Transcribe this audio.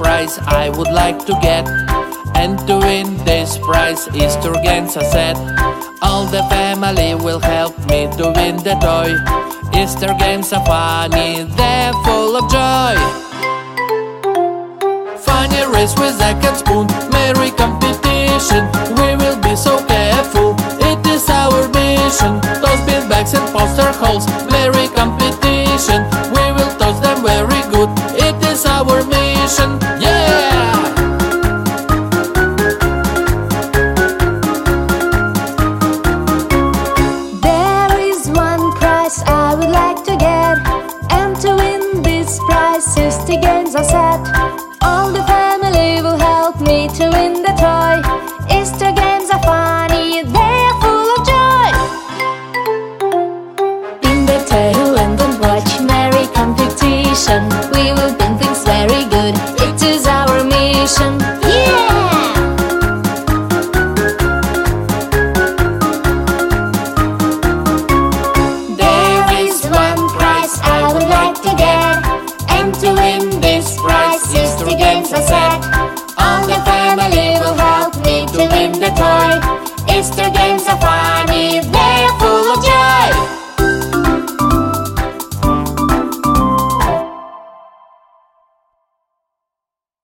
like to get. And to win this prize, Easter games are set. All the family will help me to win the toy. Easter games are funny, they're full of joy. Funny race with Zack and Spoon, merry competition. We will be so careful, it is our mission. Those bin bags and poster holes, Like to get, and to win this prize, Sister Games are set. All the family will help me to win the toy. Games are set.